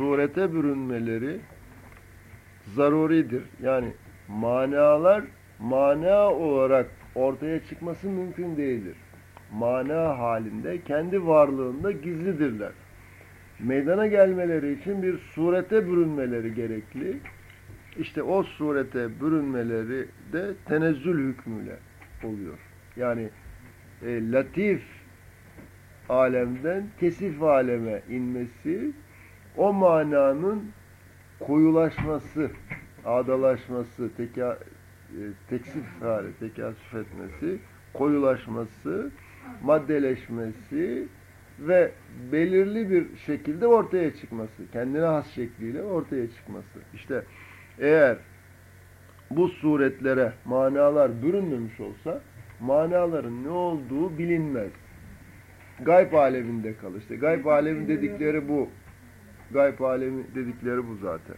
surete bürünmeleri zaruridir. Yani manalar mana olarak ortaya çıkması mümkün değildir. Mana halinde kendi varlığında gizlidirler. Meydana gelmeleri için bir surete bürünmeleri gerekli. İşte o surete bürünmeleri de tenezzül hükmüyle oluyor. Yani e, latif alemden kesif aleme inmesi o mananın koyulaşması, adalaşması, teka, e, teksif hali, tekasüf etmesi, koyulaşması, maddeleşmesi ve belirli bir şekilde ortaya çıkması, kendine has şekliyle ortaya çıkması. İşte eğer bu suretlere manalar bürünmemiş olsa manaların ne olduğu bilinmez. Gayb aleminde kalır. İşte gayb alemi dedikleri bu. Gayb alemi dedikleri bu zaten.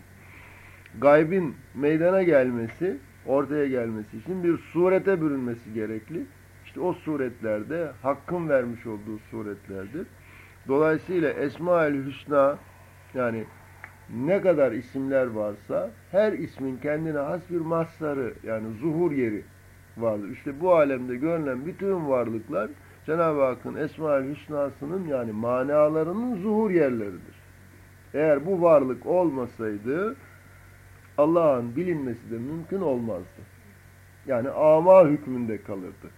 Gaybin meydana gelmesi, ortaya gelmesi için bir surete bürünmesi gerekli. İşte o suretlerde hakkın vermiş olduğu suretlerdir. Dolayısıyla Esma-ül Hüsna yani ne kadar isimler varsa her ismin kendine has bir masları yani zuhur yeri vardır. İşte bu alemde görülen bütün varlıklar Cenab-ı Hakk'ın Esma-ül Hüsna'sının yani manalarının zuhur yerleridir. Eğer bu varlık olmasaydı Allah'ın bilinmesi de mümkün olmazdı. Yani ama hükmünde kalırdı.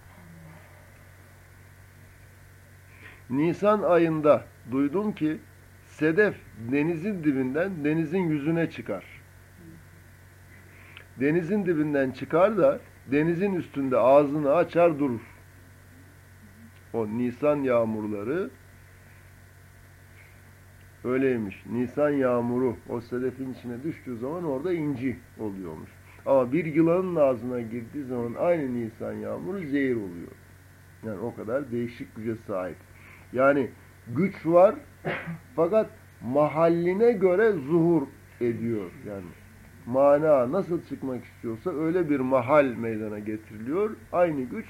Nisan ayında duydum ki sedef denizin dibinden denizin yüzüne çıkar. Denizin dibinden çıkar da denizin üstünde ağzını açar durur. O Nisan yağmurları öyleymiş. Nisan yağmuru o sedefin içine düştüğü zaman orada inci oluyormuş. Ama bir yılanın ağzına girdiği zaman aynı Nisan yağmuru zehir oluyor. Yani o kadar değişik güce sahip. Yani güç var fakat mahalline göre zuhur ediyor. Yani mana nasıl çıkmak istiyorsa öyle bir mahal meydana getiriliyor. Aynı güç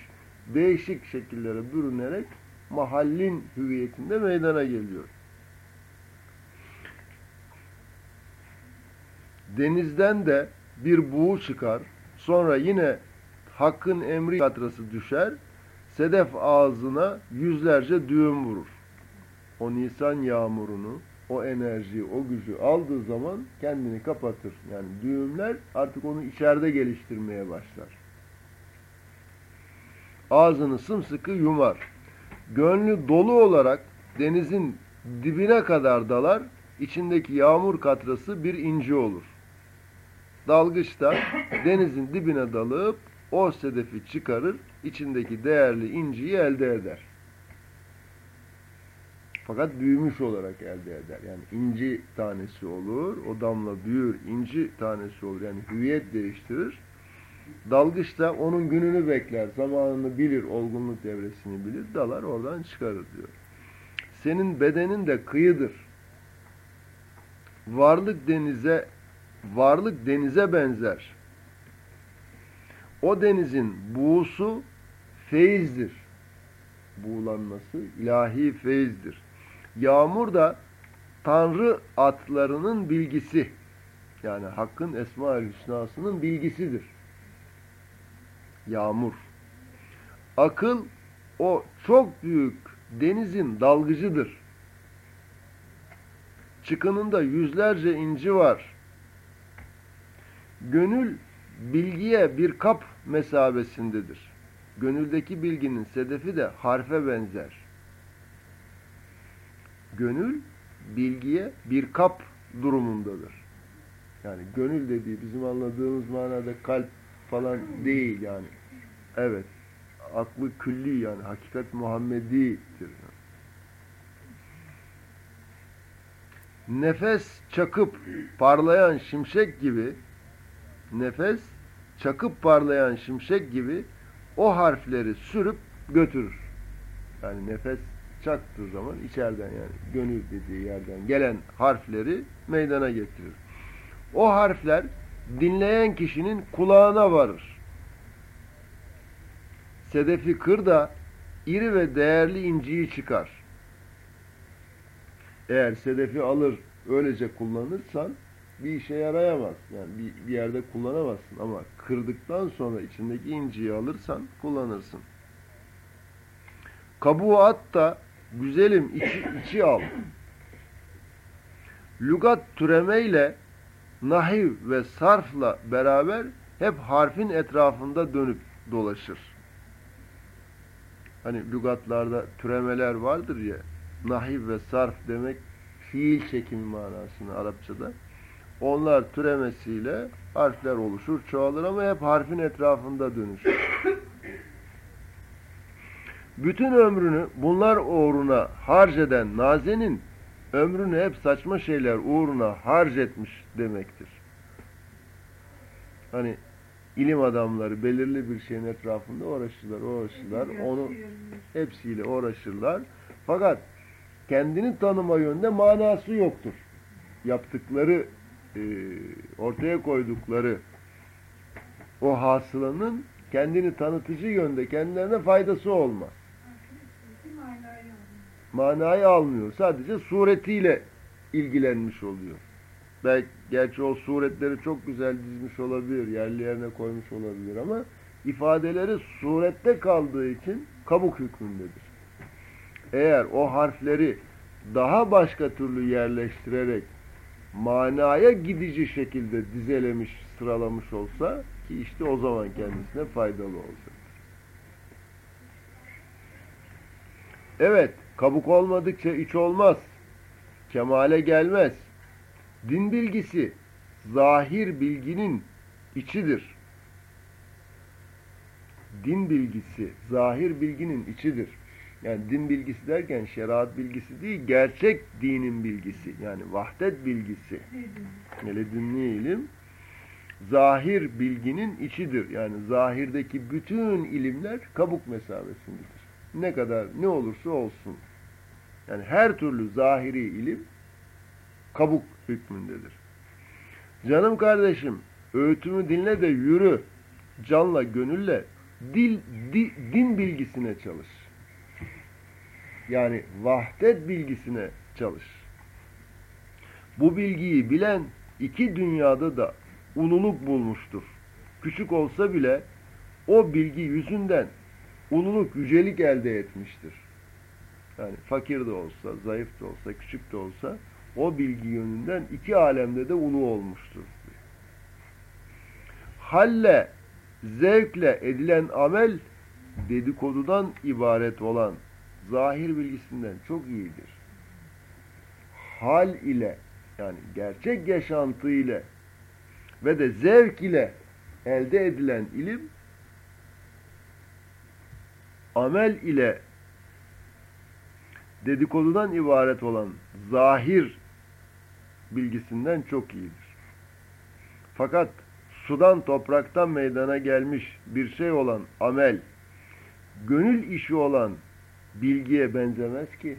değişik şekillere bürünerek mahallin hüviyetinde meydana geliyor. Denizden de bir buğu çıkar. Sonra yine hakkın emri katrası düşer. Sedef ağzına yüzlerce düğüm vurur. O Nisan yağmurunu, o enerjiyi, o gücü aldığı zaman kendini kapatır. Yani düğümler artık onu içeride geliştirmeye başlar. Ağzını sımsıkı yumar. Gönlü dolu olarak denizin dibine kadar dalar, içindeki yağmur katrası bir inci olur. Dalgıçta denizin dibine dalıp o sedefi çıkarır, içindeki değerli inciyi elde eder. Fakat büyümüş olarak elde eder. Yani inci tanesi olur, o damla büyür, inci tanesi olur. Yani hüviyet değiştirir. Dalgıç da onun gününü bekler, zamanını bilir, olgunluk devresini bilir, dalar oradan çıkarır diyor. Senin bedenin de kıyıdır. Varlık denize varlık denize benzer. O denizin buğusu feyizdir. Buğulanması ilahi feyizdir. Yağmur da Tanrı atlarının bilgisi. Yani Hakk'ın Esma-ül Hüsna'sının bilgisidir. Yağmur. Akıl o çok büyük denizin dalgıcıdır. Çıkınında yüzlerce inci var. Gönül bilgiye bir kap mesabesindedir. Gönüldeki bilginin sedefi de harfe benzer. Gönül bilgiye bir kap durumundadır. Yani gönül dediği bizim anladığımız manada kalp falan değil yani. Evet. Aklı külli yani hakikat Muhammedi'dir. Nefes çakıp parlayan şimşek gibi nefes çakıp parlayan şimşek gibi o harfleri sürüp götürür. Yani nefes çaktığı zaman içeriden yani gönül dediği yerden gelen harfleri meydana getirir. O harfler dinleyen kişinin kulağına varır. Sedefi kır da iri ve değerli inciyi çıkar. Eğer sedefi alır, öylece kullanırsan bir işe yarayamaz. Yani bir, bir yerde kullanamazsın ama kırdıktan sonra içindeki inciyi alırsan kullanırsın. Kabuğu at da güzelim içi, içi al. Lugat türemeyle nahiv ve sarfla beraber hep harfin etrafında dönüp dolaşır. Hani lügatlarda türemeler vardır ya, nahiv ve sarf demek fiil çekimi manasını Arapçada. Onlar türemesiyle harfler oluşur, çoğalır ama hep harfin etrafında dönüşür. Bütün ömrünü bunlar uğruna harc eden Naze'nin ömrünü hep saçma şeyler uğruna harc etmiş demektir. Hani ilim adamları belirli bir şeyin etrafında uğraşırlar, uğraşırlar. Onu hepsiyle uğraşırlar. Fakat kendini tanıma yönde manası yoktur. Yaptıkları, e, ortaya koydukları o hasılanın kendini tanıtıcı yönde kendilerine faydası olmaz. Manayı almıyor. Sadece suretiyle ilgilenmiş oluyor. Belki, gerçi o suretleri çok güzel dizmiş olabilir, yerli yerine koymuş olabilir ama ifadeleri surette kaldığı için kabuk hükmündedir. Eğer o harfleri daha başka türlü yerleştirerek manaya gidici şekilde dizelemiş, sıralamış olsa ki işte o zaman kendisine faydalı olacak. Evet, kabuk olmadıkça iç olmaz. Kemale gelmez. Din bilgisi zahir bilginin içidir. Din bilgisi zahir bilginin içidir. Yani din bilgisi derken şeriat bilgisi değil, gerçek dinin bilgisi. Yani vahdet bilgisi. Ledünni ilim zahir bilginin içidir. Yani zahirdeki bütün ilimler kabuk mesabesindedir. Ne kadar ne olursa olsun. Yani her türlü zahiri ilim kabuk hükmündedir. Canım kardeşim, öğütümü dinle de yürü. Canla, gönülle dil, di, din bilgisine çalış. Yani vahdet bilgisine çalış. Bu bilgiyi bilen iki dünyada da ululuk bulmuştur. Küçük olsa bile o bilgi yüzünden ululuk, yücelik elde etmiştir. Yani fakir de olsa, zayıf da olsa, küçük de olsa o bilgi yönünden iki alemde de ulu olmuştur. Halle, zevkle edilen amel dedikodudan ibaret olan zahir bilgisinden çok iyidir. Hal ile yani gerçek yaşantı ile ve de zevk ile elde edilen ilim amel ile dedikodudan ibaret olan zahir bilgisinden çok iyidir. Fakat sudan topraktan meydana gelmiş bir şey olan amel, gönül işi olan bilgiye benzemez ki.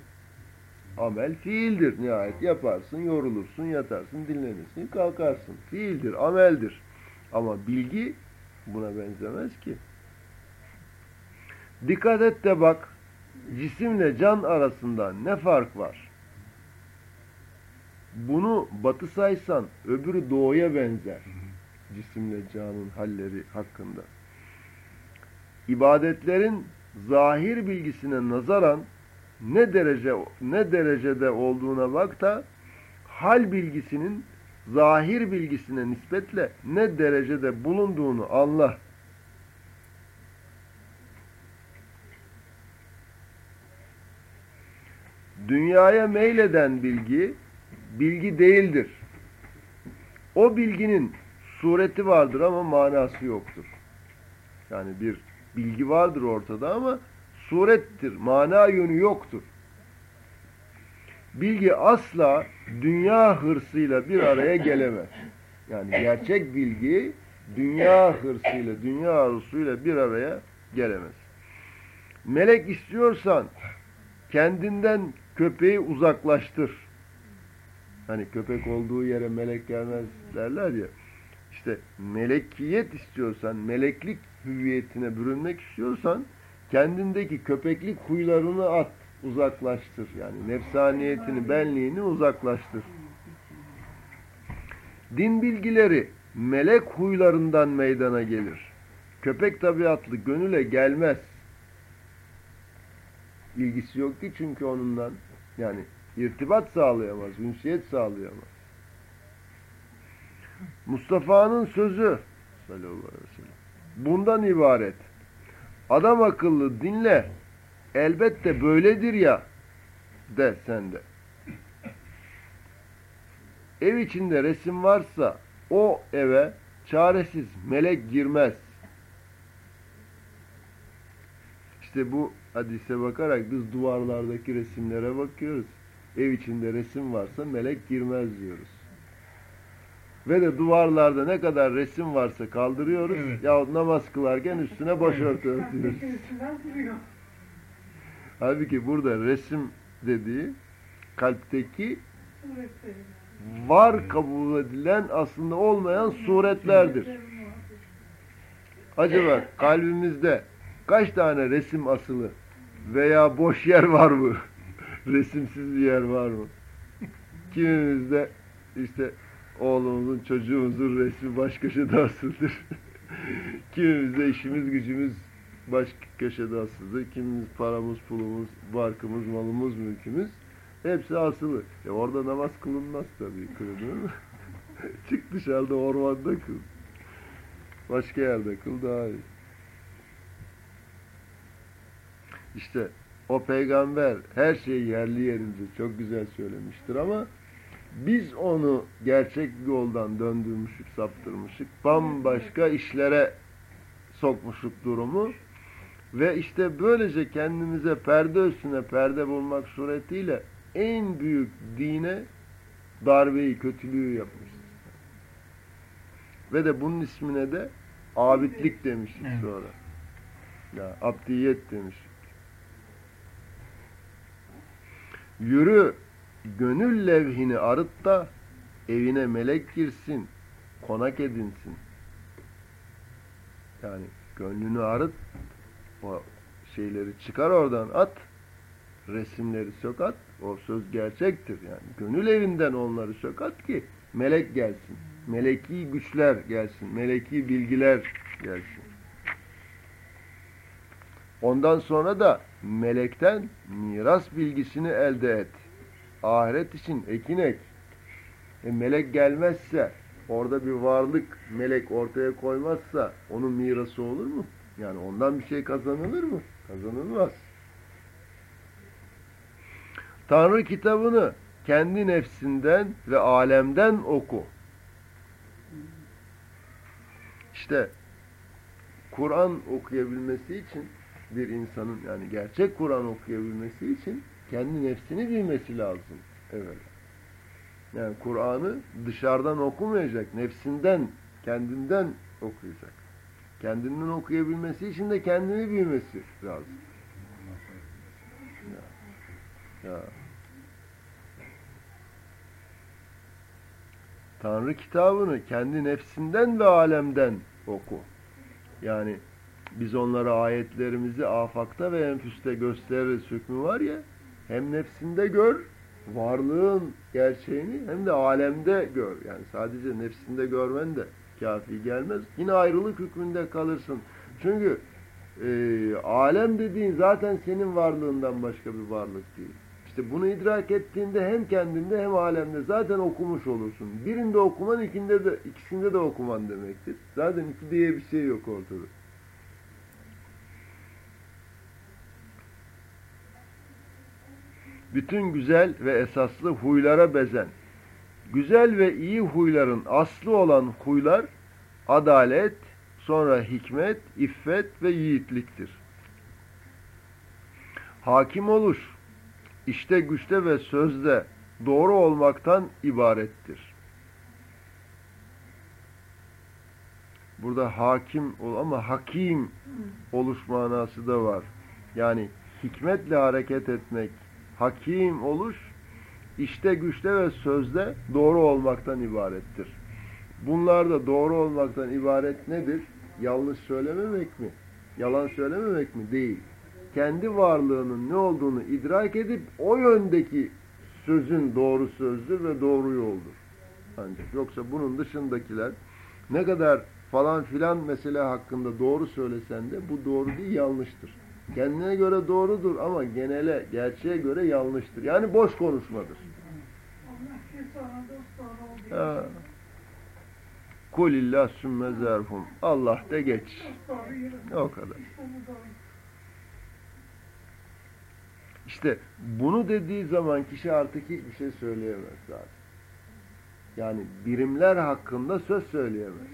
Amel fiildir nihayet. Yaparsın, yorulursun, yatarsın, dinlenirsin, kalkarsın. Fiildir, ameldir. Ama bilgi buna benzemez ki. Dikkat et de bak, cisimle can arasında ne fark var? Bunu batı saysan öbürü doğuya benzer. Cisimle canın halleri hakkında. İbadetlerin zahir bilgisine nazaran ne derece ne derecede olduğuna bak da hal bilgisinin zahir bilgisine nispetle ne derecede bulunduğunu anla. Dünyaya meyleden bilgi bilgi değildir. O bilginin sureti vardır ama manası yoktur. Yani bir bilgi vardır ortada ama surettir, mana yönü yoktur. Bilgi asla dünya hırsıyla bir araya gelemez. Yani gerçek bilgi dünya hırsıyla, dünya arzusuyla bir araya gelemez. Melek istiyorsan kendinden köpeği uzaklaştır. Hani köpek olduğu yere melek gelmez derler ya. İşte melekiyet istiyorsan, meleklik hüviyetine bürünmek istiyorsan kendindeki köpeklik huylarını at, uzaklaştır. Yani nefsaniyetini, benliğini uzaklaştır. Din bilgileri melek huylarından meydana gelir. Köpek tabiatlı gönüle gelmez. İlgisi yok ki çünkü onunla yani irtibat sağlayamaz, ünsiyet sağlayamaz. Mustafa'nın sözü sallallahu aleyhi ve sellem bundan ibaret. Adam akıllı dinle. Elbette böyledir ya de sen de. Ev içinde resim varsa o eve çaresiz melek girmez. İşte bu hadise bakarak biz duvarlardaki resimlere bakıyoruz. Ev içinde resim varsa melek girmez diyoruz. Ve de duvarlarda ne kadar resim varsa kaldırıyoruz. Evet. Yahut namaz kılarken üstüne başörtü örtüyoruz. Halbuki burada resim dediği kalpteki var kabul edilen aslında olmayan suretlerdir. Acaba kalbimizde kaç tane resim asılı veya boş yer var mı? Resimsiz bir yer var mı? Kimimizde işte oğlumuzun, çocuğumuzun resmi baş köşede asılıdır. Kimimizde işimiz, gücümüz baş köşede asılıdır. Kimimiz paramız, pulumuz, barkımız, malımız, mülkümüz hepsi asılı. E orada namaz kılınmaz tabii kılınır? Çık dışarıda ormanda kıl. Başka yerde kıl daha iyi. İşte o peygamber her şeyi yerli yerince çok güzel söylemiştir ama biz onu gerçek yoldan döndürmüşük, saptırmışık. Bambaşka işlere sokmuşuk durumu. Ve işte böylece kendimize perde üstüne perde bulmak suretiyle en büyük dine darbeyi, kötülüğü yapmışız. Ve de bunun ismine de abidlik demişiz Evet. sonra. Ya abdiyet demişik. Yürü, gönül levhini arıt da evine melek girsin, konak edinsin. Yani gönlünü arıt, o şeyleri çıkar oradan at, resimleri sök at, o söz gerçektir yani. Gönül evinden onları sök at ki melek gelsin. Meleki güçler gelsin, meleki bilgiler gelsin. Ondan sonra da melekten miras bilgisini elde et. Ahiret için ekin ek. E melek gelmezse, orada bir varlık melek ortaya koymazsa onun mirası olur mu? Yani ondan bir şey kazanılır mı? Kazanılmaz. Tanrı kitabını kendi nefsinden ve alemden oku. İşte Kur'an okuyabilmesi için bir insanın yani gerçek Kur'an okuyabilmesi için kendi nefsini bilmesi lazım. Evet. Yani Kur'an'ı dışarıdan okumayacak, nefsinden, kendinden okuyacak. Kendinden okuyabilmesi için de kendini bilmesi lazım. Ya. ya. Tanrı kitabını kendi nefsinden ve alemden oku. Yani biz onlara ayetlerimizi afakta ve enfüste gösteririz hükmü var ya hem nefsinde gör varlığın gerçeğini hem de alemde gör. Yani sadece nefsinde görmen de kafi gelmez. Yine ayrılık hükmünde kalırsın. Çünkü e, alem dediğin zaten senin varlığından başka bir varlık değil. İşte bunu idrak ettiğinde hem kendinde hem alemde zaten okumuş olursun. Birinde okuman, ikinde de, ikisinde de okuman demektir. Zaten iki diye bir şey yok ortada. Bütün güzel ve esaslı huylara bezen, güzel ve iyi huyların aslı olan huylar, adalet, sonra hikmet, iffet ve yiğitliktir. Hakim oluş, işte güçte ve sözde doğru olmaktan ibarettir. Burada hakim ol ama hakim oluş manası da var. Yani hikmetle hareket etmek, hakim oluş, işte güçte ve sözde doğru olmaktan ibarettir. Bunlar da doğru olmaktan ibaret nedir? Yanlış söylememek mi? Yalan söylememek mi? Değil. Kendi varlığının ne olduğunu idrak edip o yöndeki sözün doğru sözdür ve doğru yoldur. ancak. Yoksa bunun dışındakiler ne kadar falan filan mesele hakkında doğru söylesen de bu doğru değil yanlıştır. Kendine göre doğrudur ama genele, gerçeğe göre yanlıştır. Yani boş konuşmadır. Ha. Kulillah sümme zerhum. Allah de geç. O kadar. İşte bunu dediği zaman kişi artık hiçbir şey söyleyemez zaten. Yani birimler hakkında söz söyleyemez.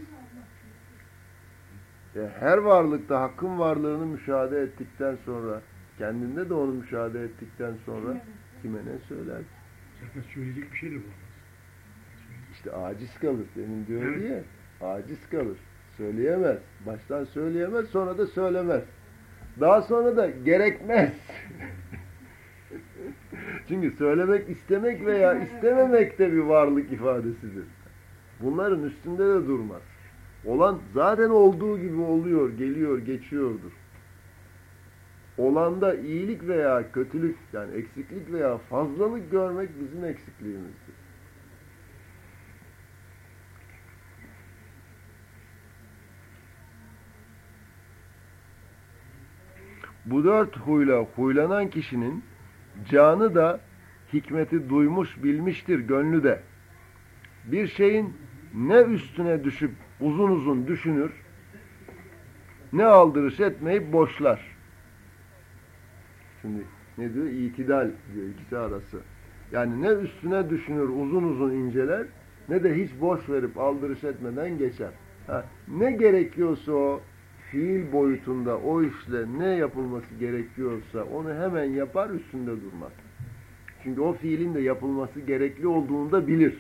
E, her varlıkta hakkın varlığını müşahede ettikten sonra, kendinde de onu müşahede ettikten sonra kime ne söyler? Zaten söyleyecek bir şey de bulmaz. İşte aciz kalır. Demin diyor Evet. diye. Aciz kalır. Söyleyemez. Baştan söyleyemez, sonra da söylemez. Daha sonra da gerekmez. Çünkü söylemek istemek veya istememek de bir varlık ifadesidir. Bunların üstünde de durmaz. Olan zaten olduğu gibi oluyor, geliyor, geçiyordur. Olanda iyilik veya kötülük yani eksiklik veya fazlalık görmek bizim eksikliğimizdir. Bu dört huyla huylanan kişinin canı da hikmeti duymuş bilmiştir gönlü de. Bir şeyin ne üstüne düşüp uzun uzun düşünür, ne aldırış etmeyip boşlar. Şimdi ne diyor? İtidal diyor ikisi arası. Yani ne üstüne düşünür, uzun uzun inceler, ne de hiç boş verip aldırış etmeden geçer. Ha, ne gerekiyorsa o fiil boyutunda o işle ne yapılması gerekiyorsa onu hemen yapar üstünde durmaz. Çünkü o fiilin de yapılması gerekli olduğunu da bilir.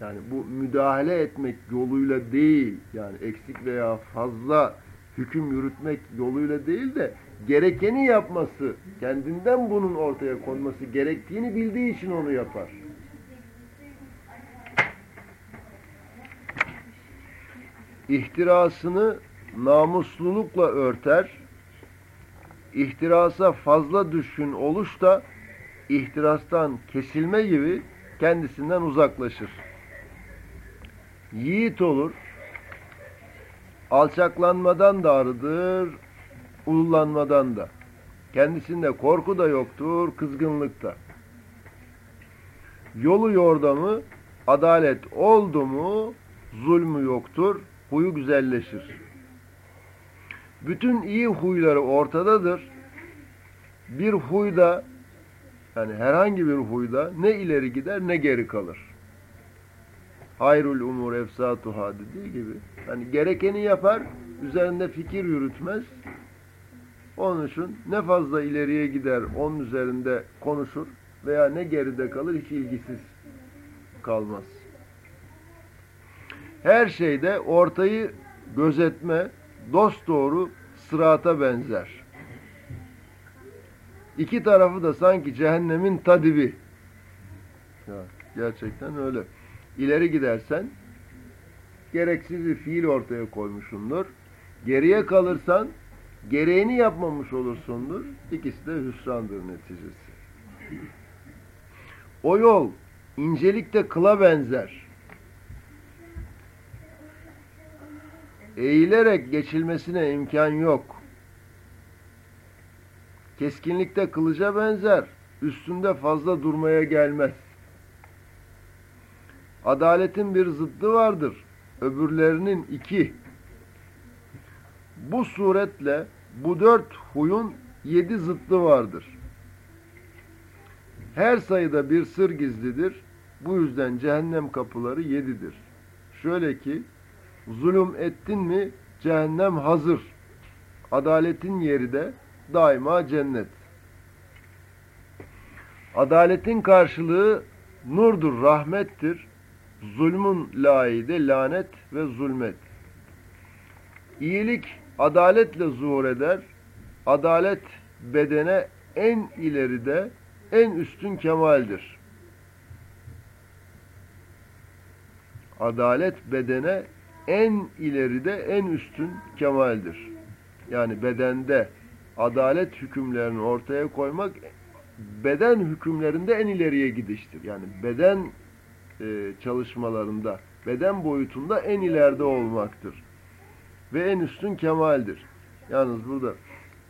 Yani bu müdahale etmek yoluyla değil, yani eksik veya fazla hüküm yürütmek yoluyla değil de gerekeni yapması, kendinden bunun ortaya konması gerektiğini bildiği için onu yapar. İhtirasını namuslulukla örter, ihtirasa fazla düşkün oluş da ihtirastan kesilme gibi kendisinden uzaklaşır. Yiğit olur, alçaklanmadan da arıdır, ululanmadan da. Kendisinde korku da yoktur, kızgınlık da. Yolu yordamı, adalet oldu mu, zulmü yoktur, huyu güzelleşir. Bütün iyi huyları ortadadır. Bir huyda, yani herhangi bir huyda ne ileri gider ne geri kalır. Hayrul umur efsatuhâ dediği gibi. Yani gerekeni yapar, üzerinde fikir yürütmez. Onun için ne fazla ileriye gider, onun üzerinde konuşur veya ne geride kalır hiç ilgisiz kalmaz. Her şeyde ortayı gözetme, dost doğru sırata benzer. İki tarafı da sanki cehennemin tadibi. Ya, gerçekten öyle. İleri gidersen gereksiz bir fiil ortaya koymuşsundur. Geriye kalırsan gereğini yapmamış olursundur. İkisi de hüsrandır neticesi. O yol incelikte kıla benzer. Eğilerek geçilmesine imkan yok. Keskinlikte kılıca benzer. Üstünde fazla durmaya gelmez. Adaletin bir zıddı vardır. Öbürlerinin iki. Bu suretle bu dört huyun yedi zıttı vardır. Her sayıda bir sır gizlidir. Bu yüzden cehennem kapıları yedidir. Şöyle ki, zulüm ettin mi cehennem hazır. Adaletin yeri de daima cennet. Adaletin karşılığı nurdur, rahmettir. Zulmün laide lanet ve zulmet. İyilik adaletle zuhur eder. Adalet bedene en ileride, en üstün kemaldir. Adalet bedene en ileride, en üstün kemaldir. Yani bedende adalet hükümlerini ortaya koymak beden hükümlerinde en ileriye gidiştir. Yani beden e, çalışmalarında, beden boyutunda en ileride olmaktır. Ve en üstün kemaldir. Yalnız burada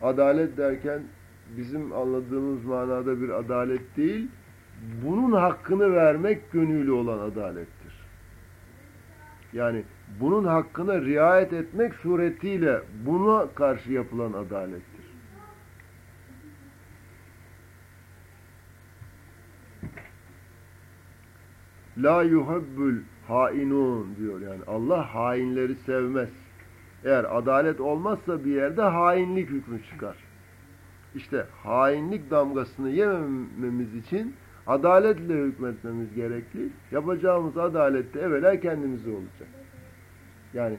adalet derken bizim anladığımız manada bir adalet değil, bunun hakkını vermek gönüllü olan adalettir. Yani bunun hakkına riayet etmek suretiyle buna karşı yapılan adalettir. La yuhabbül hainun diyor yani Allah hainleri sevmez. Eğer adalet olmazsa bir yerde hainlik hükmü çıkar. İşte hainlik damgasını yemememiz için adaletle hükmetmemiz gerekli. Yapacağımız adalette evvela kendimize olacak. Yani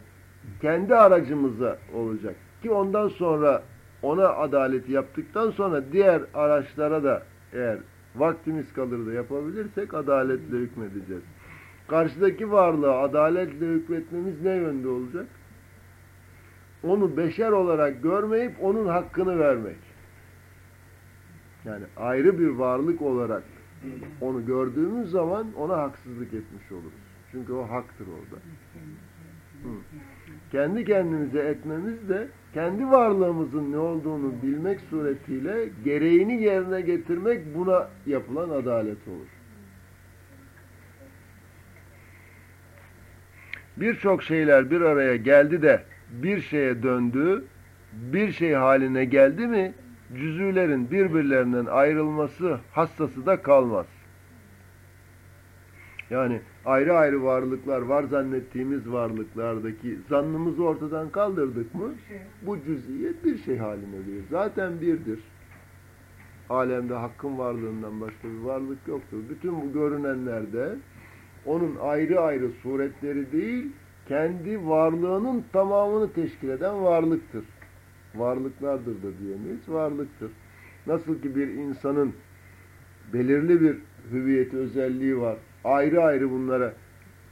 kendi aracımıza olacak. Ki ondan sonra ona adaleti yaptıktan sonra diğer araçlara da eğer vaktimiz kalır da yapabilirsek adaletle hükmedeceğiz. Karşıdaki varlığa adaletle hükmetmemiz ne yönde olacak? Onu beşer olarak görmeyip onun hakkını vermek. Yani ayrı bir varlık olarak onu gördüğümüz zaman ona haksızlık etmiş oluruz. Çünkü o haktır orada. Hı. Kendi kendimize etmemiz de kendi varlığımızın ne olduğunu bilmek suretiyle gereğini yerine getirmek buna yapılan adalet olur. Birçok şeyler bir araya geldi de bir şeye döndü, bir şey haline geldi mi cüzülerin birbirlerinden ayrılması hastası da kalmaz. Yani ayrı ayrı varlıklar var zannettiğimiz varlıklardaki zannımızı ortadan kaldırdık mı bu cüziyet bir şey haline gelir. Zaten birdir. Alemde hakkın varlığından başka bir varlık yoktur. Bütün bu görünenlerde onun ayrı ayrı suretleri değil, kendi varlığının tamamını teşkil eden varlıktır. Varlıklardır da diyemeyiz, varlıktır. Nasıl ki bir insanın belirli bir hüviyeti, özelliği var. Ayrı ayrı bunlara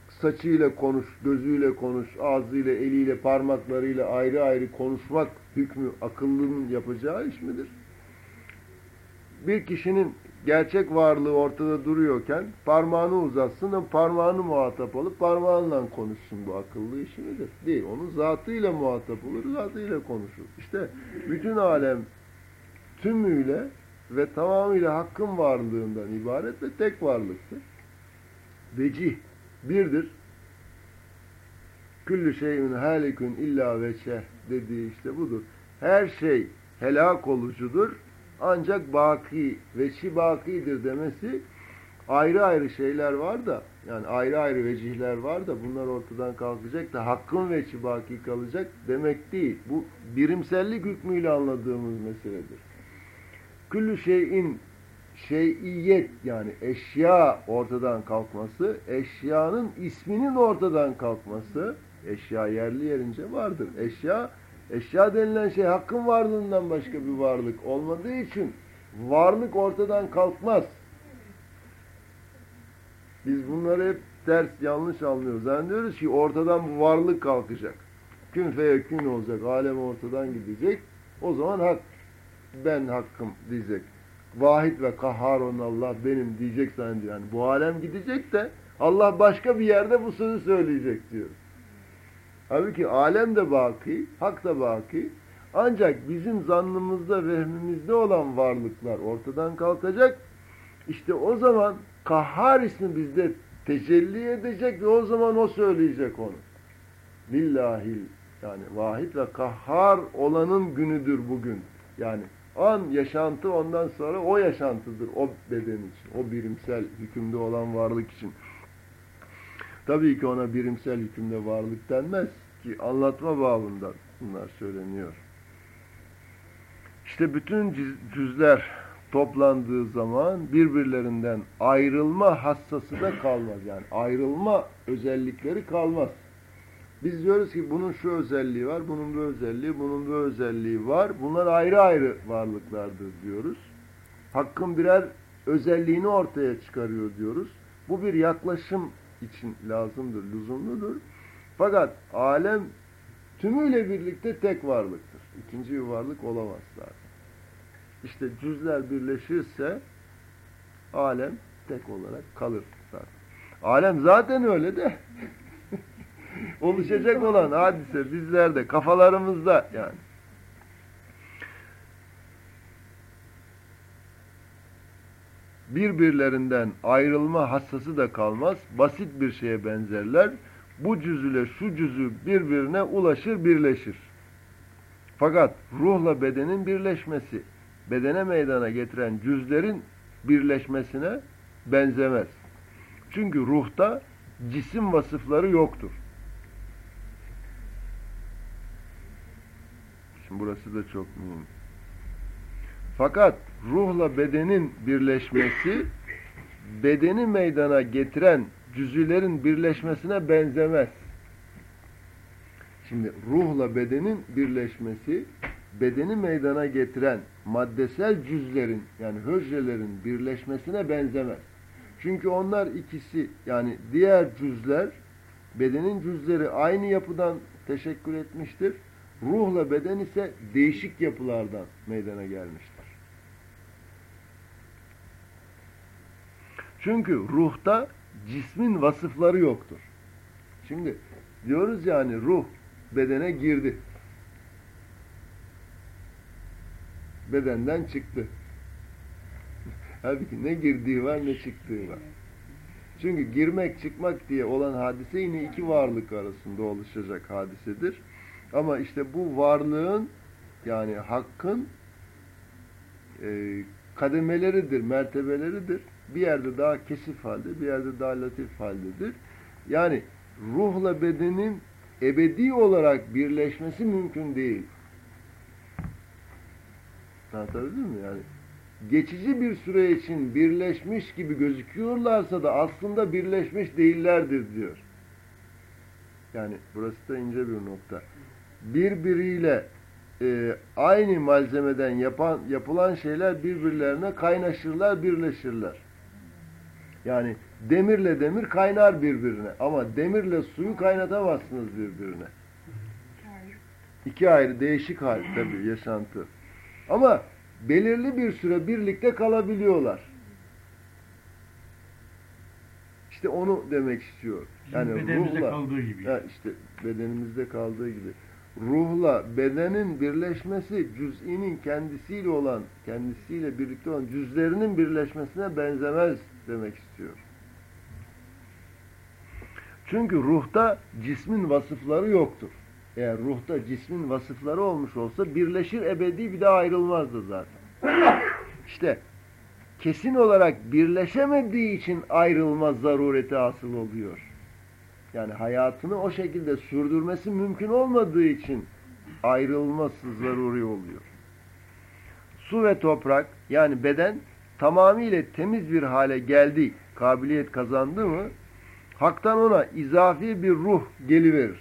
saçıyla konuş, gözüyle konuş, ağzıyla, eliyle, parmaklarıyla ayrı ayrı konuşmak hükmü akıllının yapacağı iş midir? Bir kişinin gerçek varlığı ortada duruyorken parmağını uzatsın da parmağını muhatap alıp parmağınla konuşsun bu akıllı işi midir? Değil. Onun zatıyla muhatap olur, zatıyla konuşur. İşte bütün alem tümüyle ve tamamıyla hakkın varlığından ibaret ve tek varlıktır. Vecih birdir. Küllü şeyün halikün illa veçeh dediği işte budur. Her şey helak olucudur ancak baki, veçi bakidir demesi ayrı ayrı şeyler var da yani ayrı ayrı vecihler var da bunlar ortadan kalkacak da hakkın veçi baki kalacak demek değil. Bu birimsellik hükmüyle anladığımız meseledir. Küllü şeyin şeyiyet yani eşya ortadan kalkması, eşyanın isminin ortadan kalkması, eşya yerli yerince vardır. Eşya Eşya denilen şey hakkın varlığından başka bir varlık olmadığı için varlık ortadan kalkmaz. Biz bunları hep ters yanlış anlıyoruz. Zannediyoruz ki ortadan bu varlık kalkacak. Kün feyekün olacak. Alem ortadan gidecek. O zaman hak ben hakkım diyecek. Vahid ve kahhar olan Allah benim diyecek zannediyor. Yani bu alem gidecek de Allah başka bir yerde bu sözü söyleyecek diyor. Halbuki alem de baki, hak da baki. Ancak bizim zannımızda, vehmimizde olan varlıklar ortadan kalkacak. İşte o zaman kahhar ismi bizde tecelli edecek ve o zaman o söyleyecek onu. Lillahil yani vahid ve kahhar olanın günüdür bugün. Yani an yaşantı ondan sonra o yaşantıdır o beden için, o birimsel hükümde olan varlık için. Tabii ki ona birimsel hükümde varlık denmez ki anlatma babından bunlar söyleniyor. İşte bütün cüzler toplandığı zaman birbirlerinden ayrılma hassası da kalmaz. Yani ayrılma özellikleri kalmaz. Biz diyoruz ki bunun şu özelliği var, bunun bu özelliği, bunun bu özelliği var. Bunlar ayrı ayrı varlıklardır diyoruz. Hakkın birer özelliğini ortaya çıkarıyor diyoruz. Bu bir yaklaşım için lazımdır, lüzumludur. Fakat alem tümüyle birlikte tek varlıktır. İkinci bir varlık olamaz zaten. İşte cüzler birleşirse alem tek olarak kalır zaten. Alem zaten öyle de. Oluşacak olan hadise bizlerde, kafalarımızda yani. Birbirlerinden ayrılma hassası da kalmaz. Basit bir şeye benzerler. Bu cüzüle şu cüzü birbirine ulaşır, birleşir. Fakat ruhla bedenin birleşmesi, bedene meydana getiren cüzlerin birleşmesine benzemez. Çünkü ruhta cisim vasıfları yoktur. Şimdi burası da çok mühim. Fakat ruhla bedenin birleşmesi bedeni meydana getiren cüzülerin birleşmesine benzemez. Şimdi ruhla bedenin birleşmesi bedeni meydana getiren maddesel cüzlerin yani hücrelerin birleşmesine benzemez. Çünkü onlar ikisi yani diğer cüzler bedenin cüzleri aynı yapıdan teşekkür etmiştir. Ruhla beden ise değişik yapılardan meydana gelmiştir. Çünkü ruhta cismin vasıfları yoktur. Şimdi diyoruz yani ruh bedene girdi. Bedenden çıktı. Halbuki ne girdiği var ne çıktığı var. Çünkü girmek çıkmak diye olan hadise yine iki varlık arasında oluşacak hadisedir. Ama işte bu varlığın yani hakkın e, kademeleridir, mertebeleridir. Bir yerde daha kesif halde, bir yerde daha latif haldedir. Yani ruhla bedenin ebedi olarak birleşmesi mümkün değil. Anlatabildim mi? Yani geçici bir süre için birleşmiş gibi gözüküyorlarsa da aslında birleşmiş değillerdir diyor. Yani burası da ince bir nokta. Birbiriyle e, aynı malzemeden yapan yapılan şeyler birbirlerine kaynaşırlar, birleşirler. Yani demirle demir kaynar birbirine ama demirle suyu kaynatamazsınız birbirine. İki ayrı değişik hal tabii yaşantı. Ama belirli bir süre birlikte kalabiliyorlar. İşte onu demek istiyor. Yani Yani bedenimizde ruhla, kaldığı gibi. Ha işte bedenimizde kaldığı gibi. Ruhla bedenin birleşmesi cüz'inin kendisiyle olan, kendisiyle birlikte olan cüzlerinin birleşmesine benzemez demek istiyor. Çünkü ruhta cismin vasıfları yoktur. Eğer ruhta cismin vasıfları olmuş olsa birleşir ebedi bir daha ayrılmazdı zaten. İşte kesin olarak birleşemediği için ayrılma zarureti hasıl oluyor. Yani hayatını o şekilde sürdürmesi mümkün olmadığı için ayrılması zaruri oluyor. Su ve toprak yani beden tamamıyla temiz bir hale geldi, kabiliyet kazandı mı haktan ona izafi bir ruh geliverir.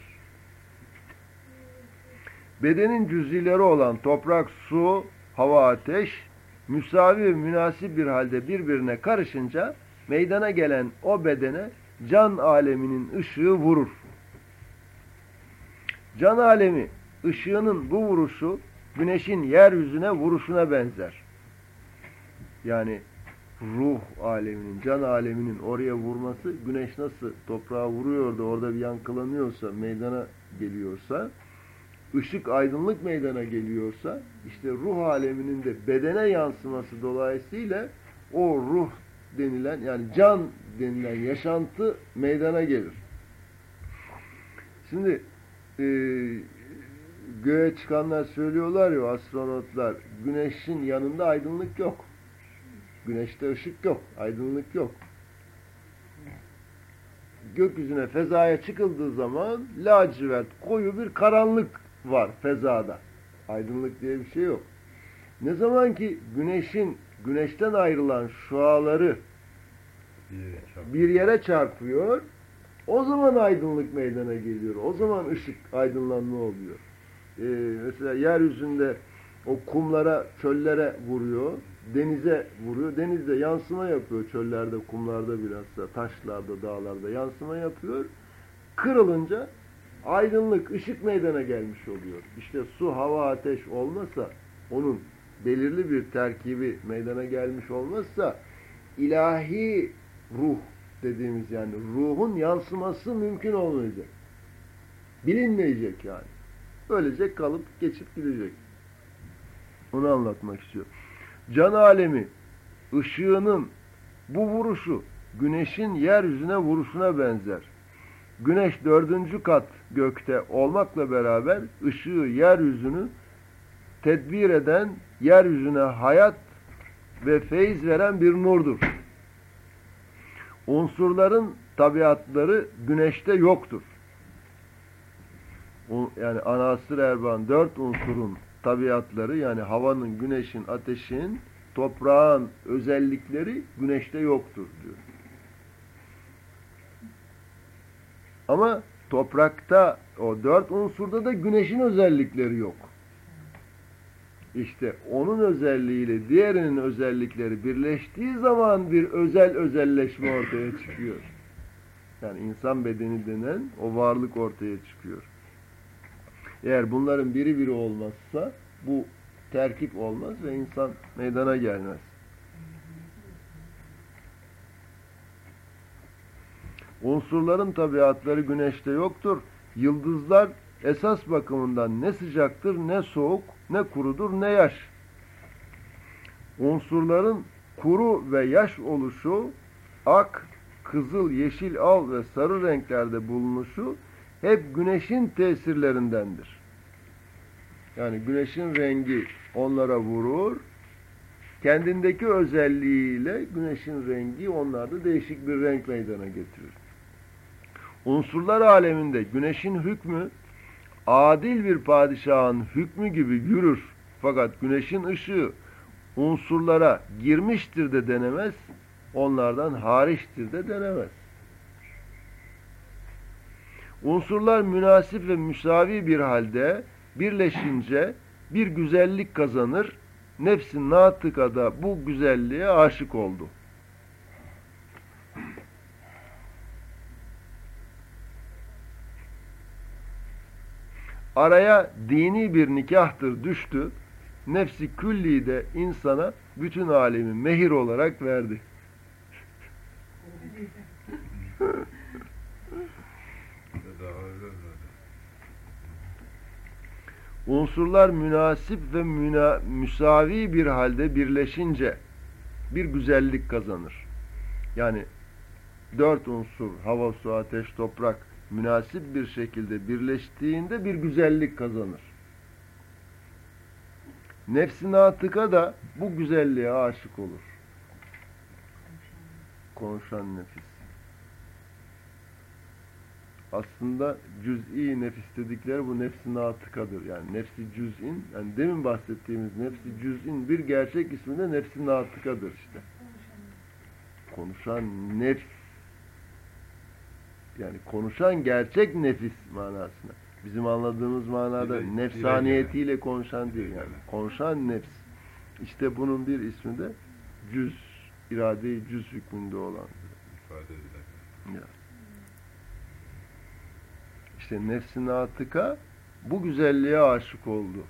Bedenin cüzileri olan toprak, su, hava, ateş müsavi ve münasip bir halde birbirine karışınca meydana gelen o bedene can aleminin ışığı vurur. Can alemi ışığının bu vuruşu güneşin yeryüzüne vuruşuna benzer. Yani ruh aleminin, can aleminin oraya vurması güneş nasıl toprağa vuruyor da orada bir yankılanıyorsa, meydana geliyorsa ışık aydınlık meydana geliyorsa işte ruh aleminin de bedene yansıması dolayısıyla o ruh denilen yani can denilen yaşantı meydana gelir. Şimdi e, göğe çıkanlar söylüyorlar ya astronotlar güneşin yanında aydınlık yok. Güneşte ışık yok, aydınlık yok. Gökyüzüne fezaya çıkıldığı zaman lacivert koyu bir karanlık var fezada. Aydınlık diye bir şey yok. Ne zaman ki güneşin güneşten ayrılan şuaları bir yere çarpıyor, o zaman aydınlık meydana geliyor. O zaman ışık, aydınlanma oluyor. Ee, mesela yeryüzünde o kumlara, çöllere vuruyor, denize vuruyor. Denizde yansıma yapıyor çöllerde, kumlarda bilhassa, taşlarda, dağlarda yansıma yapıyor. Kırılınca aydınlık, ışık meydana gelmiş oluyor. İşte su, hava, ateş olmasa, onun belirli bir terkibi meydana gelmiş olmazsa, ilahi ruh dediğimiz yani ruhun yansıması mümkün olmayacak. Bilinmeyecek yani. Böylece kalıp geçip gidecek. Onu anlatmak istiyor. Can alemi ışığının bu vuruşu güneşin yeryüzüne vuruşuna benzer. Güneş dördüncü kat gökte olmakla beraber ışığı yeryüzünü tedbir eden, yeryüzüne hayat ve feyiz veren bir nurdur. Unsurların tabiatları güneşte yoktur. Yani anasır erban dört unsurun tabiatları yani havanın, güneşin, ateşin, toprağın özellikleri güneşte yoktur diyor. Ama toprakta o dört unsurda da güneşin özellikleri yok. İşte onun özelliğiyle diğerinin özellikleri birleştiği zaman bir özel özelleşme ortaya çıkıyor. Yani insan bedeni denen o varlık ortaya çıkıyor. Eğer bunların biri biri olmazsa bu terkip olmaz ve insan meydana gelmez. Unsurların tabiatları güneşte yoktur. Yıldızlar esas bakımından ne sıcaktır, ne soğuk, ne kurudur, ne yaş. Unsurların kuru ve yaş oluşu, ak, kızıl, yeşil, al ve sarı renklerde bulunuşu hep güneşin tesirlerindendir. Yani güneşin rengi onlara vurur, kendindeki özelliğiyle güneşin rengi onlarda değişik bir renk meydana getirir. Unsurlar aleminde güneşin hükmü adil bir padişahın hükmü gibi yürür. Fakat güneşin ışığı unsurlara girmiştir de denemez, onlardan hariçtir de denemez. Unsurlar münasip ve müsavi bir halde birleşince bir güzellik kazanır. Nefsin natıka da bu güzelliğe aşık oldu. Araya dini bir nikahtır düştü. Nefsi külli de insana bütün alemi mehir olarak verdi. Unsurlar münasip ve müna, müsavi bir halde birleşince bir güzellik kazanır. Yani dört unsur, hava, su, ateş, toprak münasip bir şekilde birleştiğinde bir güzellik kazanır. Nefsi natıka da bu güzelliğe aşık olur. Konuşan nefis. Aslında cüz'i nefis dedikleri bu nefsi natıkadır. Yani nefsi cüz'in, yani demin bahsettiğimiz nefsi cüz'in bir gerçek ismi de nefsi natıkadır işte. Konuşan nefs yani konuşan gerçek nefis manasına. Bizim anladığımız manada Dile- nefsaniyetiyle konuşan değil yani. Konuşan nefs. İşte bunun bir ismi de cüz, irade-i cüz hükmünde olan. ifade edilen. Ya. İşte nefsin atıka bu güzelliğe aşık oldu.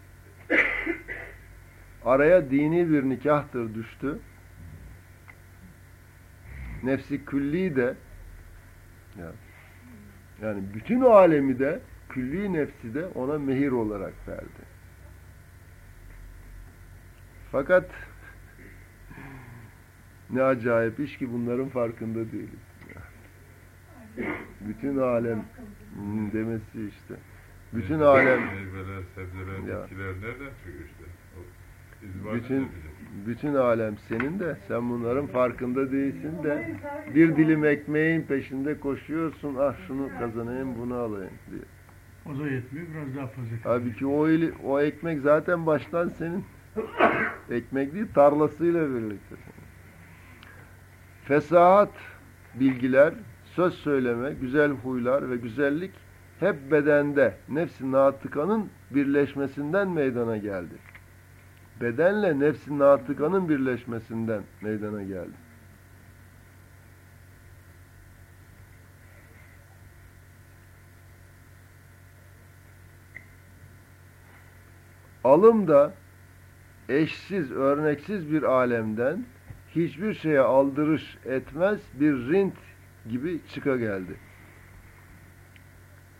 Araya dini bir nikahtır düştü. Nefsi külli de ya, yani bütün alemi de külli nefsi de ona mehir olarak verdi. Fakat ne acayip iş ki bunların farkında değiliz. Bütün alem demesi işte. Bütün alem Meyveler, sebzeler, bitkiler nereden çıkıyor işte? O bütün. Bütün alem senin de sen bunların farkında değilsin de bir dilim ekmeğin peşinde koşuyorsun. Ah şunu kazanayım, bunu alayım diye. O da yetmiyor. Biraz daha fazla. Halbuki o, eli, o ekmek zaten baştan senin. ekmek değil, tarlasıyla birlikte. Fesahat bilgiler, söz söyleme, güzel huylar ve güzellik hep bedende nefsi natıkanın birleşmesinden meydana geldi. Bedenle nefsi natıkanın birleşmesinden meydana geldi. Alım da eşsiz, örneksiz bir alemden hiçbir şeye aldırış etmez bir rint gibi çıka geldi.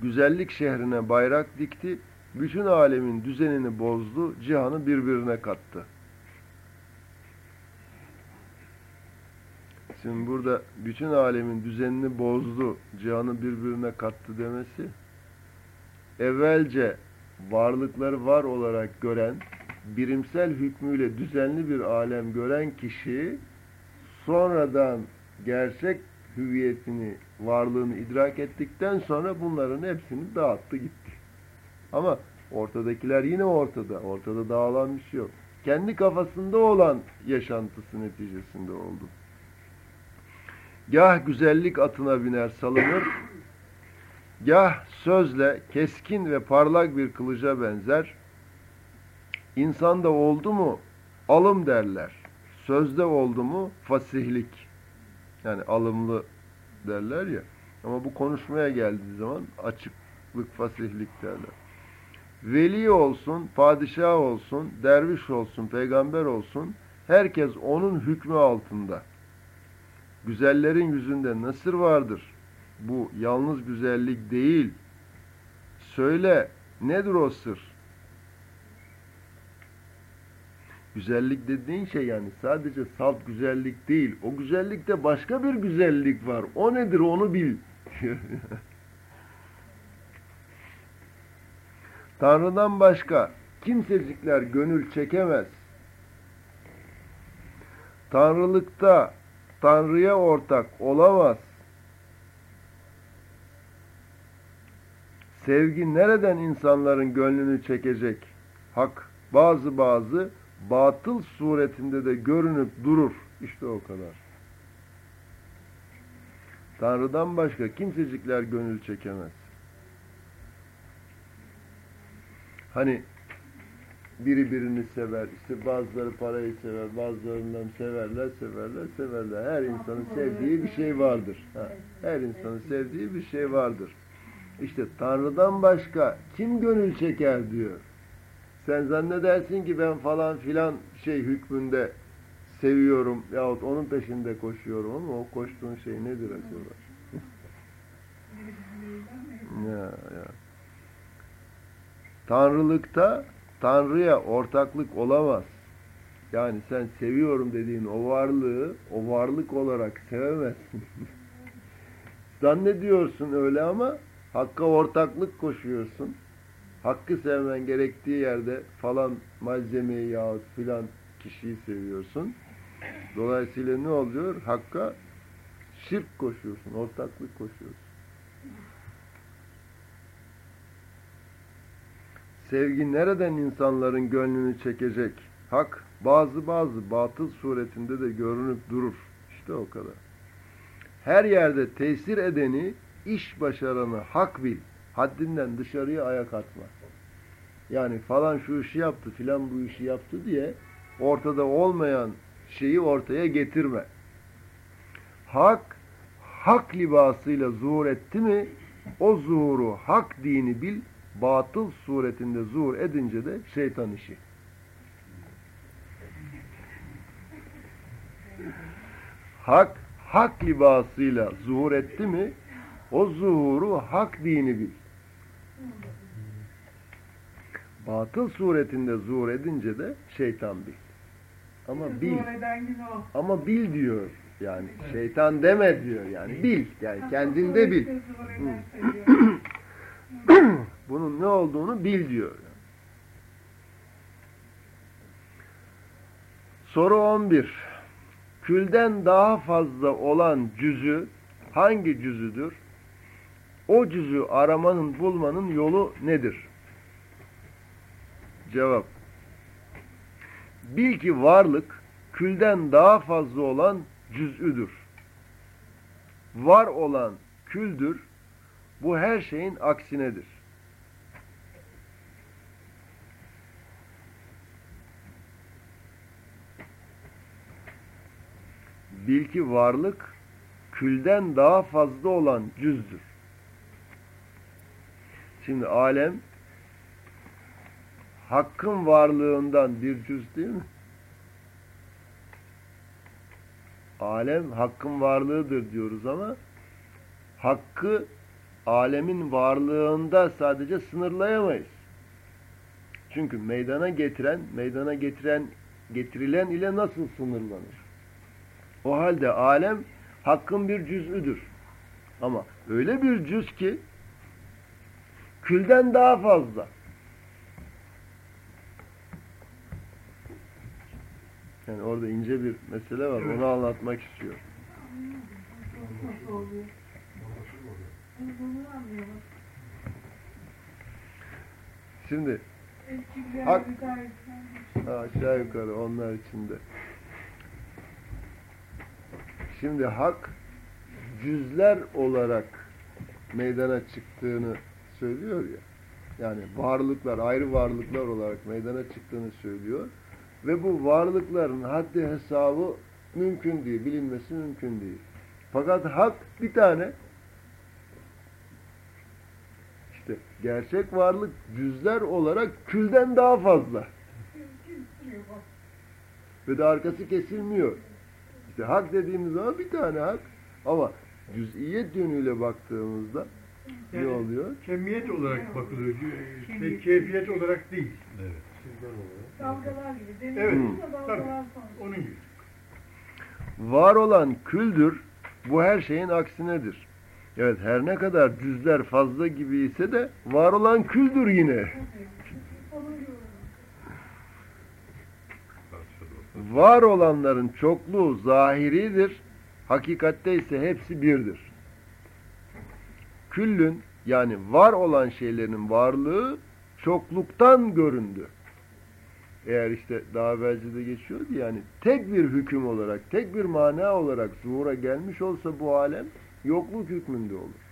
Güzellik şehrine bayrak dikti, bütün alemin düzenini bozdu, cihanı birbirine kattı. Şimdi burada bütün alemin düzenini bozdu, cihanı birbirine kattı demesi, evvelce varlıkları var olarak gören, birimsel hükmüyle düzenli bir alem gören kişi, sonradan gerçek hüviyetini, varlığını idrak ettikten sonra bunların hepsini dağıttı gitti. Ama ortadakiler yine ortada. Ortada dağılan bir şey yok. Kendi kafasında olan yaşantısı neticesinde oldu. Gah güzellik atına biner salınır, gah sözle keskin ve parlak bir kılıca benzer. İnsanda oldu mu alım derler. Sözde oldu mu fasihlik. Yani alımlı derler ya. Ama bu konuşmaya geldiği zaman açıklık, fasihlik derler. Veli olsun, padişah olsun, derviş olsun, peygamber olsun, herkes onun hükmü altında. Güzellerin yüzünde nasır vardır. Bu yalnız güzellik değil. Söyle, nedir o sır? Güzellik dediğin şey yani sadece salt güzellik değil. O güzellikte başka bir güzellik var. O nedir onu bil. Tanrı'dan başka kimsecikler gönül çekemez. Tanrılıkta Tanrı'ya ortak olamaz. Sevgi nereden insanların gönlünü çekecek? Hak bazı bazı batıl suretinde de görünüp durur. İşte o kadar. Tanrı'dan başka kimsecikler gönül çekemez. Hani biri birini sever, işte bazıları parayı sever, bazılarından severler, severler, severler. Her insanın sevdiği bir şey vardır. Ha, her insanın sevdiği bir şey vardır. İşte Tanrı'dan başka kim gönül çeker diyor. Sen zannedersin ki ben falan filan şey hükmünde seviyorum yahut onun peşinde koşuyorum ama o koştuğun şey nedir acaba? ya ya. Tanrılıkta Tanrı'ya ortaklık olamaz. Yani sen seviyorum dediğin o varlığı o varlık olarak sevemezsin. Zannediyorsun öyle ama Hakka ortaklık koşuyorsun. Hakkı sevmen gerektiği yerde falan malzemeyi yahut filan kişiyi seviyorsun. Dolayısıyla ne oluyor? Hakka şirk koşuyorsun, ortaklık koşuyorsun. Sevgi nereden insanların gönlünü çekecek? Hak bazı bazı batıl suretinde de görünüp durur. İşte o kadar. Her yerde tesir edeni, iş başaranı hak bil. Haddinden dışarıya ayak atma. Yani falan şu işi yaptı, filan bu işi yaptı diye ortada olmayan şeyi ortaya getirme. Hak, hak libasıyla zuhur etti mi, o zuhuru hak dini bil, batıl suretinde zuhur edince de şeytan işi. Hak, hak libasıyla zuhur etti mi, o zuhuru hak dini bil. Batıl suretinde zuhur edince de şeytan bil. Ama bil. Ama bil diyor. Yani şeytan deme diyor yani. Bil. Yani kendinde bil. Bunun ne olduğunu bil diyor. Soru 11. Külden daha fazla olan cüzü hangi cüzüdür? O cüzü aramanın, bulmanın yolu nedir? Cevap. Bil ki varlık külden daha fazla olan cüz'üdür. Var olan küldür. Bu her şeyin aksinedir. Bil ki varlık külden daha fazla olan cüzdür. Şimdi alem hakkın varlığından bir cüz değil mi? Alem hakkın varlığıdır diyoruz ama hakkı alemin varlığında sadece sınırlayamayız. Çünkü meydana getiren, meydana getiren, getirilen ile nasıl sınırlanır? O halde alem hakkın bir cüz'üdür. Ama öyle bir cüz ki külden daha fazla. Yani orada ince bir mesele var. Onu anlatmak anlayalım. Şimdi Hak- aşağı yukarı onlar içinde. Şimdi hak cüzler olarak meydana çıktığını söylüyor ya. Yani varlıklar, ayrı varlıklar olarak meydana çıktığını söylüyor. Ve bu varlıkların haddi hesabı mümkün değil, bilinmesi mümkün değil. Fakat hak bir tane. İşte gerçek varlık cüzler olarak külden daha fazla. Ve de arkası kesilmiyor. İşte hak dediğimiz zaman bir tane hak. Ama cüz'iyet yönüyle baktığımızda ne Yani oluyor? Kemiyet olarak bakılıyor. Kemiyet. Ke- Keyfiyet olarak değil. Evet. Dalgalar gibi. Evet, tabii. sonucu. Onun gibi. Var olan küldür, bu her şeyin aksinedir. Evet her ne kadar cüzler fazla gibi ise de var olan küldür yine. Onun gibi. Karşılığı. Var olanların çokluğu zahiridir, hakikatte ise hepsi birdir. Küllün yani var olan şeylerin varlığı çokluktan göründü. Eğer işte daha evvelce de geçiyordu yani tek bir hüküm olarak, tek bir mana olarak zuhura gelmiş olsa bu alem yokluk hükmünde olur.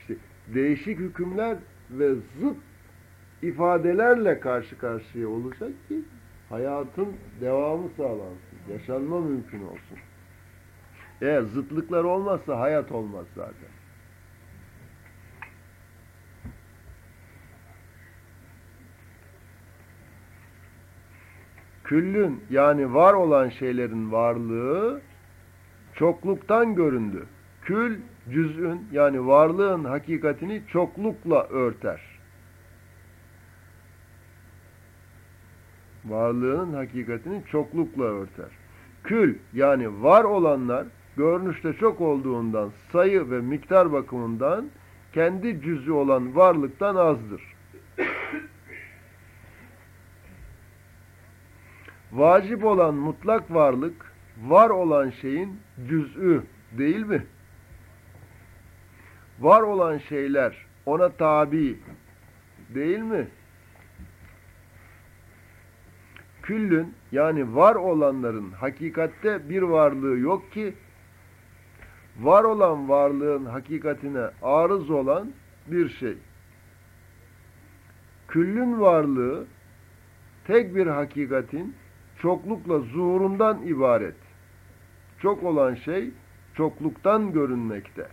İşte değişik hükümler ve zıt ifadelerle karşı karşıya olacak ki hayatın devamı sağlansın, yaşanma mümkün olsun. Eğer zıtlıklar olmazsa hayat olmaz zaten. Küllün yani var olan şeylerin varlığı çokluktan göründü. Kül cüz'ün yani varlığın hakikatini çoklukla örter. Varlığın hakikatini çoklukla örter. Kül yani var olanlar görünüşte çok olduğundan sayı ve miktar bakımından kendi cüz'ü olan varlıktan azdır. Vacip olan mutlak varlık var olan şeyin cüz'ü değil mi? Var olan şeyler ona tabi değil mi? Küllün yani var olanların hakikatte bir varlığı yok ki var olan varlığın hakikatine arız olan bir şey. Küllün varlığı tek bir hakikatin çoklukla zuhurundan ibaret. Çok olan şey çokluktan görünmekte.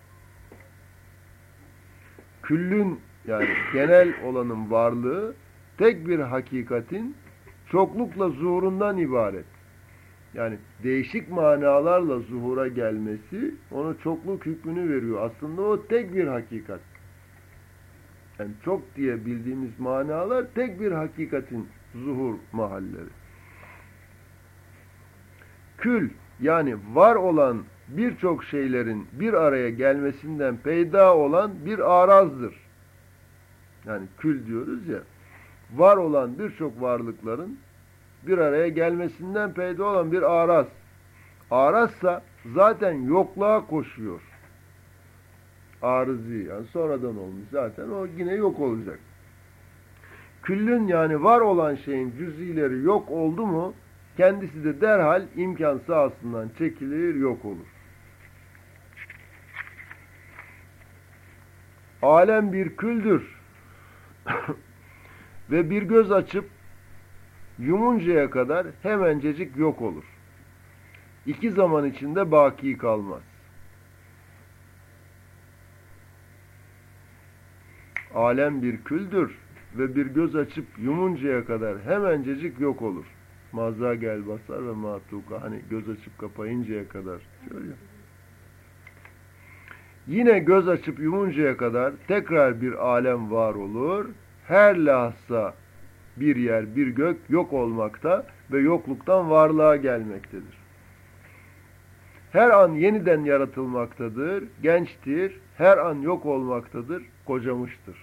Küllün yani genel olanın varlığı tek bir hakikatin çoklukla zuhurundan ibaret. Yani değişik manalarla zuhura gelmesi ona çokluk hükmünü veriyor. Aslında o tek bir hakikat. Yani çok diye bildiğimiz manalar tek bir hakikatin zuhur mahalleri. Kül yani var olan birçok şeylerin bir araya gelmesinden peyda olan bir arazdır. Yani kül diyoruz ya. Var olan birçok varlıkların bir araya gelmesinden peyda olan bir araz. Arazsa zaten yokluğa koşuyor. Arızi yani sonradan olmuş zaten o yine yok olacak. Küllün yani var olan şeyin cüzileri yok oldu mu kendisi de derhal imkan sahasından çekilir yok olur. Alem bir küldür ve bir göz açıp yumuncaya kadar hemencecik yok olur. İki zaman içinde baki kalmaz. Alem bir küldür ve bir göz açıp yumuncaya kadar hemencecik yok olur. Mazza gel basar ve matuka hani göz açıp kapayıncaya kadar ya. Yine göz açıp yumuncaya kadar tekrar bir alem var olur. Her lahza bir yer, bir gök yok olmakta ve yokluktan varlığa gelmektedir. Her an yeniden yaratılmaktadır, gençtir, her an yok olmaktadır, kocamıştır.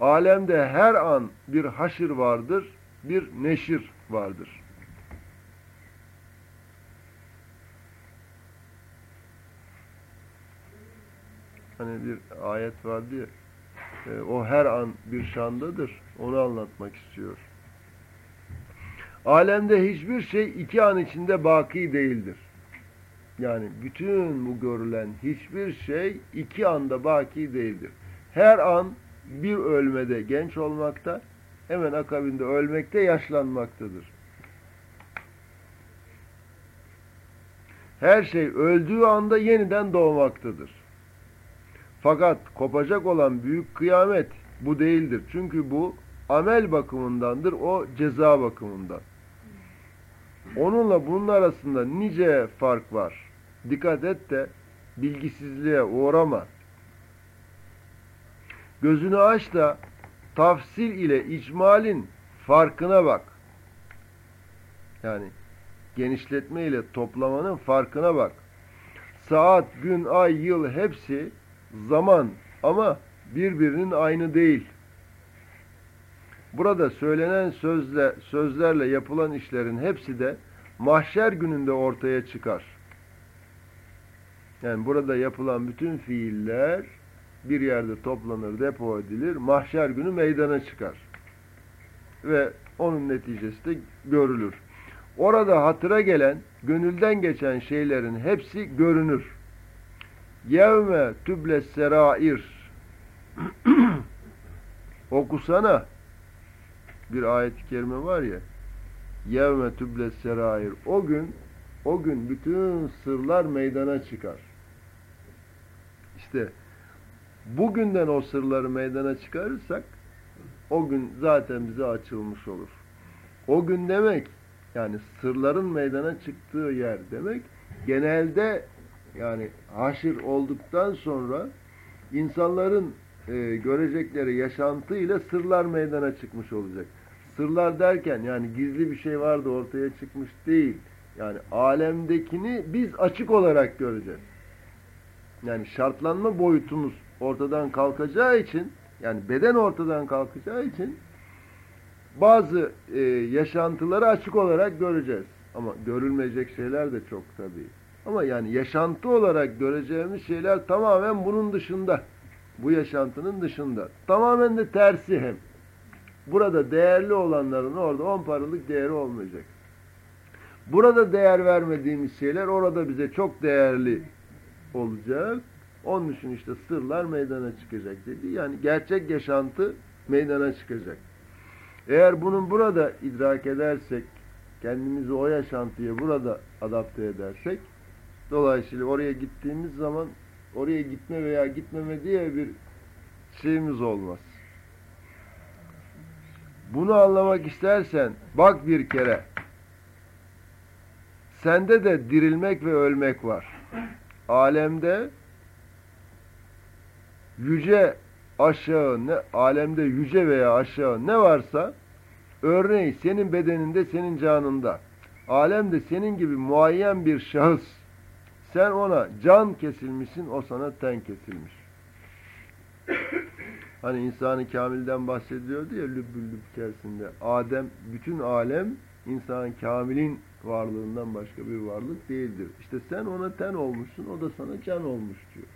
Alemde her an bir haşır vardır, bir neşir vardır. Hani bir ayet vardı ya, e, o her an bir şandadır, onu anlatmak istiyor. Alemde hiçbir şey iki an içinde baki değildir. Yani bütün bu görülen hiçbir şey iki anda baki değildir. Her an bir ölmede genç olmakta, hemen akabinde ölmekte yaşlanmaktadır. Her şey öldüğü anda yeniden doğmaktadır. Fakat kopacak olan büyük kıyamet bu değildir. Çünkü bu amel bakımındandır, o ceza bakımından. Onunla bunun arasında nice fark var. Dikkat et de bilgisizliğe uğrama. Gözünü aç da tafsil ile icmalin farkına bak. Yani genişletme ile toplamanın farkına bak. Saat, gün, ay, yıl hepsi zaman ama birbirinin aynı değil. Burada söylenen sözle, sözlerle yapılan işlerin hepsi de mahşer gününde ortaya çıkar. Yani burada yapılan bütün fiiller bir yerde toplanır, depo edilir, mahşer günü meydana çıkar. Ve onun neticesi de görülür. Orada hatıra gelen, gönülden geçen şeylerin hepsi görünür. Yevme tübles serair Okusana bir ayet-i kerime var ya yevme tübles serair o gün o gün bütün sırlar meydana çıkar. İşte bugünden o sırları meydana çıkarırsak o gün zaten bize açılmış olur. O gün demek yani sırların meydana çıktığı yer demek genelde yani haşir olduktan sonra insanların e, görecekleri yaşantıyla sırlar meydana çıkmış olacak. Sırlar derken yani gizli bir şey vardı ortaya çıkmış değil. Yani alemdekini biz açık olarak göreceğiz. Yani şartlanma boyutumuz ortadan kalkacağı için yani beden ortadan kalkacağı için bazı e, yaşantıları açık olarak göreceğiz. Ama görülmeyecek şeyler de çok tabii. Ama yani yaşantı olarak göreceğimiz şeyler tamamen bunun dışında. Bu yaşantının dışında. Tamamen de tersi hem. Burada değerli olanların orada on paralık değeri olmayacak. Burada değer vermediğimiz şeyler orada bize çok değerli olacak. Onun için işte sırlar meydana çıkacak dedi. Yani gerçek yaşantı meydana çıkacak. Eğer bunun burada idrak edersek, kendimizi o yaşantıya burada adapte edersek, dolayısıyla oraya gittiğimiz zaman oraya gitme veya gitmeme diye bir şeyimiz olmaz. Bunu anlamak istersen bak bir kere sende de dirilmek ve ölmek var. Alemde yüce aşağı ne alemde yüce veya aşağı ne varsa örneği senin bedeninde senin canında alemde senin gibi muayyen bir şahıs sen ona can kesilmişsin o sana ten kesilmiş. Hani insanı kamilden bahsediyordu ya lübbül içerisinde. Adem, bütün alem insan kamilin varlığından başka bir varlık değildir. İşte sen ona ten olmuşsun, o da sana can olmuş diyor.